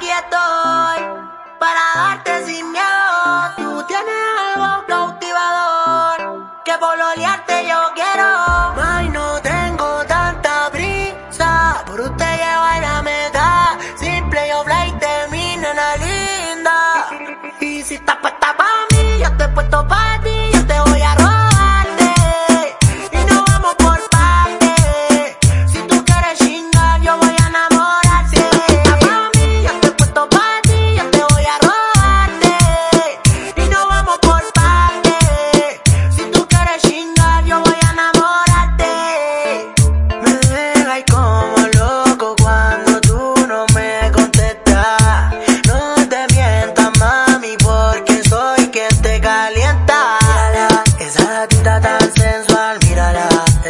aquí estoy para darte sin miedo. Tú tienes algo cautivador que por olearte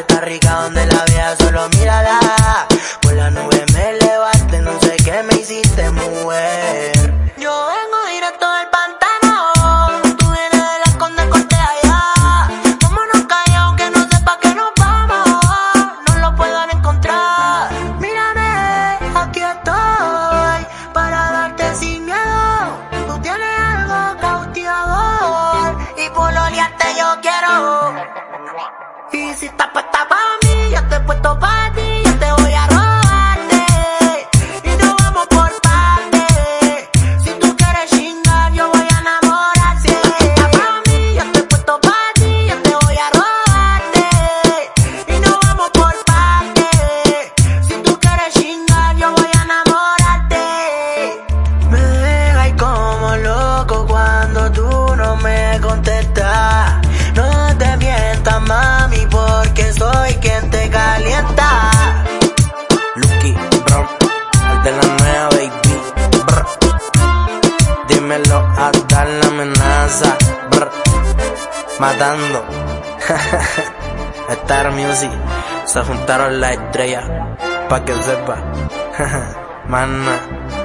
Está rica donde la veas, solo mírala. Por la nube me levaste, no sé qué me hiciste mujer. Yo vengo directo del pantano. Tú vienes de la conde corte allá. Vámonos callados que no sepa que nos vamos. No lo puedo encontrar. Mírame, aquí estoy para darte sin miedo. Tú tienes algo cautivador y por olearte yo quiero. Y si estás puesta pa' mí, yo estoy puesto de la nueva baby, brr. Dímelo a dar la amenaza, brr. Matando. Star Music, se juntaron las estrellas, pa' que sepa. Mana.